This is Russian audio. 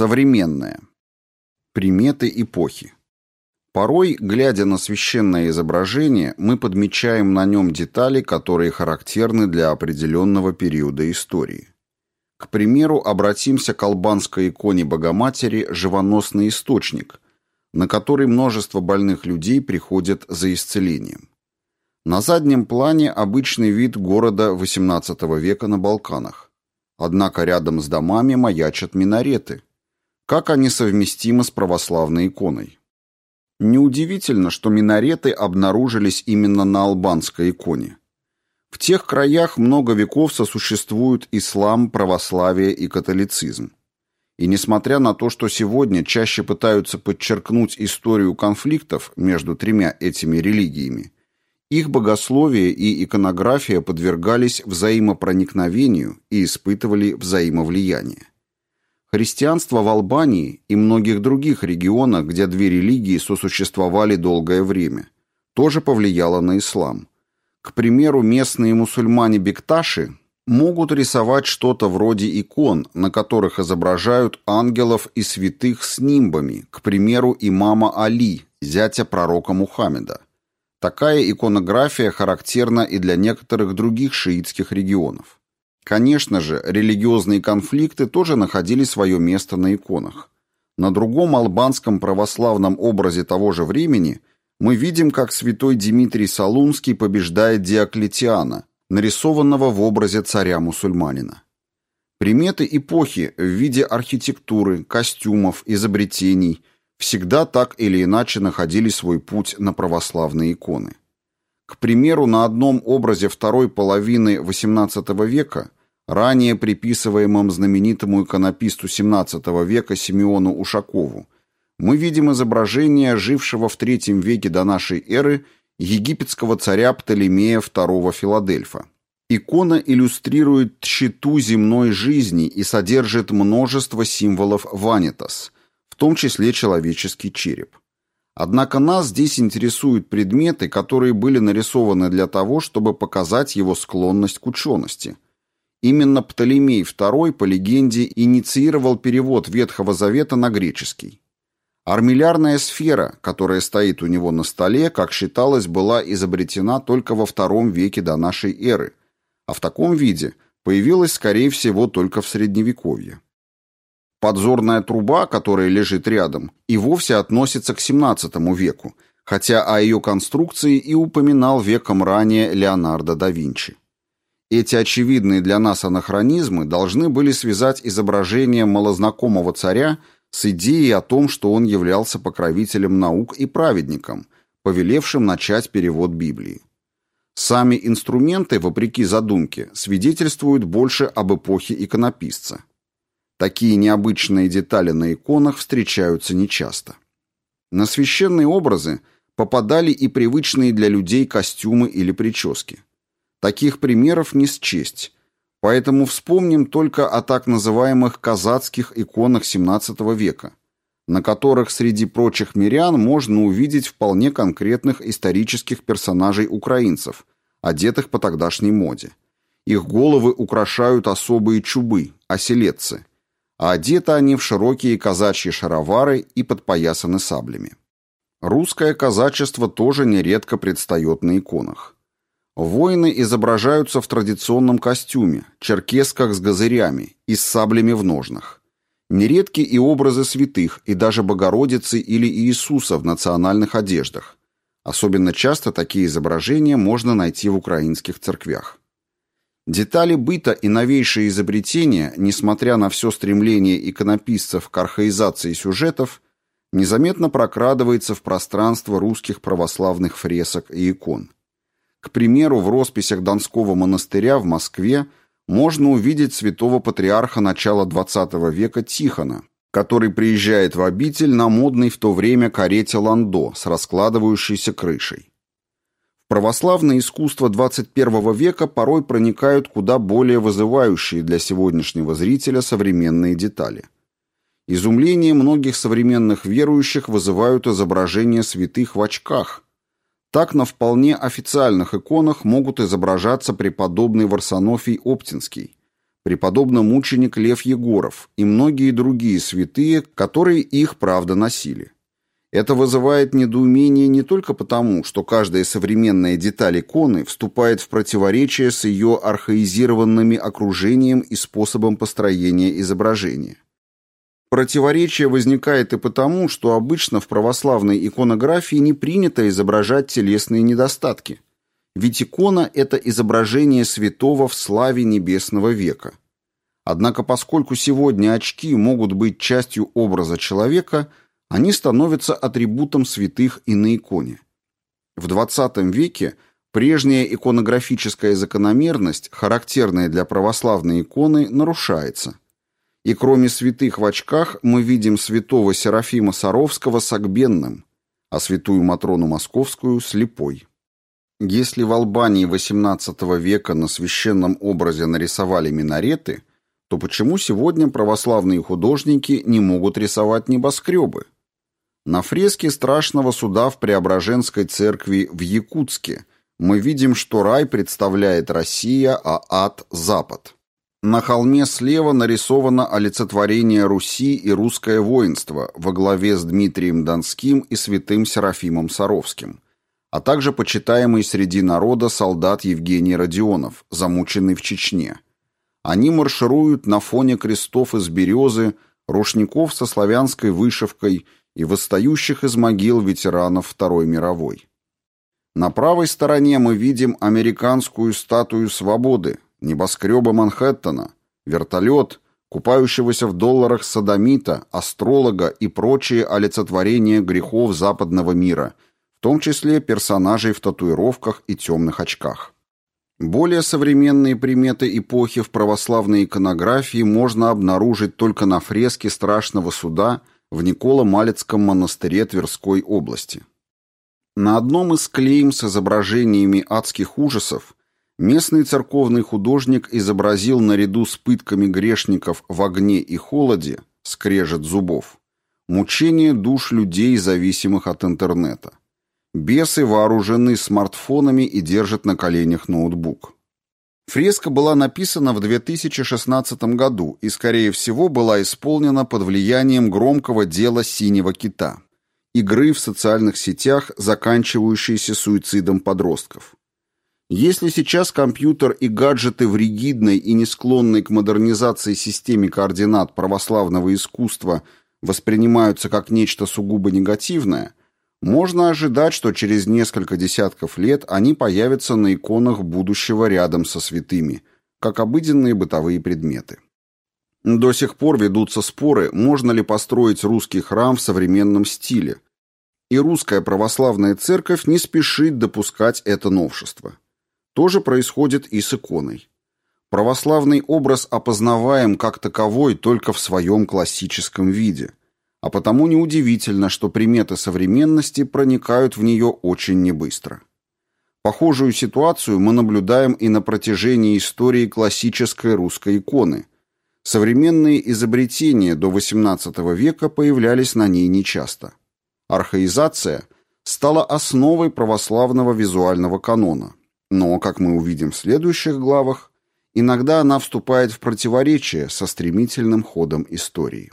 Современное. Приметы эпохи. Порой, глядя на священное изображение, мы подмечаем на нем детали, которые характерны для определенного периода истории. К примеру, обратимся к албанской иконе Богоматери «Живоносный источник», на который множество больных людей приходят за исцелением. На заднем плане обычный вид города XVIII века на Балканах. Однако рядом с домами маячат минареты. Как они совместимы с православной иконой? Неудивительно, что минареты обнаружились именно на албанской иконе. В тех краях много веков сосуществуют ислам, православие и католицизм. И несмотря на то, что сегодня чаще пытаются подчеркнуть историю конфликтов между тремя этими религиями, их богословие и иконография подвергались взаимопроникновению и испытывали взаимовлияние. Христианство в Албании и многих других регионах, где две религии сосуществовали долгое время, тоже повлияло на ислам. К примеру, местные мусульмане-бекташи могут рисовать что-то вроде икон, на которых изображают ангелов и святых с нимбами, к примеру, имама Али, зятя пророка Мухаммеда. Такая иконография характерна и для некоторых других шиитских регионов. Конечно же, религиозные конфликты тоже находили свое место на иконах. На другом албанском православном образе того же времени мы видим, как святой Дмитрий Солунский побеждает Диоклетиана, нарисованного в образе царя-мусульманина. Приметы эпохи в виде архитектуры, костюмов, изобретений всегда так или иначе находили свой путь на православные иконы. К примеру, на одном образе второй половины XVIII века, ранее приписываемом знаменитому иконописцу XVII века Симеону Ушакову, мы видим изображение жившего в III веке до нашей эры египетского царя Птолемея II Филадельфа. Икона иллюстрирует тщету земной жизни и содержит множество символов ванитас, в том числе человеческий череп. Однако нас здесь интересуют предметы, которые были нарисованы для того, чтобы показать его склонность к учености. Именно Птолемей II, по легенде, инициировал перевод Ветхого Завета на греческий. Армиллярная сфера, которая стоит у него на столе, как считалось, была изобретена только во втором веке до нашей эры, а в таком виде появилась, скорее всего, только в Средневековье. Подзорная труба, которая лежит рядом, и вовсе относится к XVII веку, хотя о ее конструкции и упоминал веком ранее Леонардо да Винчи. Эти очевидные для нас анахронизмы должны были связать изображение малознакомого царя с идеей о том, что он являлся покровителем наук и праведником, повелевшим начать перевод Библии. Сами инструменты, вопреки задумке, свидетельствуют больше об эпохе иконописца. Такие необычные детали на иконах встречаются нечасто. На священные образы попадали и привычные для людей костюмы или прически. Таких примеров не счесть, поэтому вспомним только о так называемых казацких иконах XVII века, на которых среди прочих мирян можно увидеть вполне конкретных исторических персонажей украинцев, одетых по тогдашней моде. Их головы украшают особые чубы, оселедцы, а одеты они в широкие казачьи шаровары и подпоясаны саблями. Русское казачество тоже нередко предстает на иконах. Воины изображаются в традиционном костюме, черкесках с газырями и с саблями в ножнах. Нередки и образы святых, и даже Богородицы или Иисуса в национальных одеждах. Особенно часто такие изображения можно найти в украинских церквях. Детали быта и новейшие изобретения, несмотря на все стремление иконописцев к архаизации сюжетов, незаметно прокрадывается в пространство русских православных фресок и икон. К примеру, в росписях Донского монастыря в Москве можно увидеть святого патриарха начала XX века Тихона, который приезжает в обитель на модной в то время карете ландо с раскладывающейся крышей православное искусство XXI века порой проникают куда более вызывающие для сегодняшнего зрителя современные детали. Изумление многих современных верующих вызывают изображения святых в очках. Так на вполне официальных иконах могут изображаться преподобный Варсонофий Оптинский, преподобно-мученик Лев Егоров и многие другие святые, которые их правда носили. Это вызывает недоумение не только потому, что каждая современная деталь иконы вступает в противоречие с ее архаизированными окружением и способом построения изображения. Противоречие возникает и потому, что обычно в православной иконографии не принято изображать телесные недостатки. Ведь икона – это изображение святого в славе небесного века. Однако поскольку сегодня очки могут быть частью образа человека, они становятся атрибутом святых и на иконе. В XX веке прежняя иконографическая закономерность, характерная для православной иконы, нарушается – и кроме святых в очках мы видим святого Серафима Саровского с огбенным, а святую Матрону Московскую слепой. Если в Албании XVIII века на священном образе нарисовали минареты, то почему сегодня православные художники не могут рисовать небоскребы? На фреске страшного суда в Преображенской церкви в Якутске мы видим, что рай представляет Россия, а ад – Запад. На холме слева нарисовано олицетворение Руси и русское воинство во главе с Дмитрием Донским и святым Серафимом Саровским, а также почитаемый среди народа солдат Евгений Родионов, замученный в Чечне. Они маршируют на фоне крестов из березы, рушников со славянской вышивкой и восстающих из могил ветеранов Второй мировой. На правой стороне мы видим американскую статую свободы, небоскребы Манхэттена, вертолет, купающегося в долларах садомита, астролога и прочие олицетворения грехов западного мира, в том числе персонажей в татуировках и темных очках. Более современные приметы эпохи в православной иконографии можно обнаружить только на фреске Страшного суда в Николо-Малецком монастыре Тверской области. На одном из клейм с изображениями адских ужасов Местный церковный художник изобразил наряду с пытками грешников в огне и холоде, скрежет зубов, мучение душ людей, зависимых от интернета. Бесы вооружены смартфонами и держат на коленях ноутбук. Фреска была написана в 2016 году и, скорее всего, была исполнена под влиянием громкого дела «Синего кита» игры в социальных сетях, заканчивающейся суицидом подростков. Если сейчас компьютер и гаджеты в ригидной и не склонной к модернизации системе координат православного искусства воспринимаются как нечто сугубо негативное, можно ожидать, что через несколько десятков лет они появятся на иконах будущего рядом со святыми, как обыденные бытовые предметы. До сих пор ведутся споры, можно ли построить русский храм в современном стиле, и русская православная церковь не спешит допускать это новшество. То же происходит и с иконой. Православный образ опознаваем как таковой только в своем классическом виде, а потому неудивительно, что приметы современности проникают в нее очень небыстро. Похожую ситуацию мы наблюдаем и на протяжении истории классической русской иконы. Современные изобретения до XVIII века появлялись на ней нечасто. Архаизация стала основой православного визуального канона. Но, как мы увидим в следующих главах, иногда она вступает в противоречие со стремительным ходом истории.